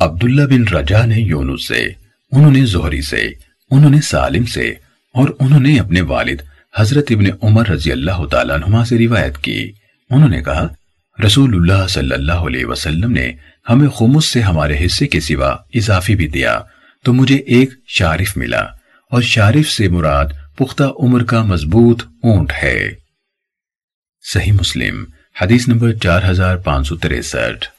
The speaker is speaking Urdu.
عبداللہ بن رجا نے یونس سے، انہوں نے زہری سے، انہوں نے سالم سے اور انہوں نے اپنے والد حضرت ابن عمر رضی اللہ تعالیٰ عنہ سے روایت کی۔ انہوں نے کہا، رسول اللہ صلی اللہ علیہ وسلم نے ہمیں خمس سے ہمارے حصے کے سوا اضافی بھی دیا، تو مجھے ایک شارف ملا اور شارف سے مراد پختہ عمر کا مضبوط اونٹ ہے۔ صحیح مسلم، حدیث نمبر چار ہزار پانچ سو تریسٹھ۔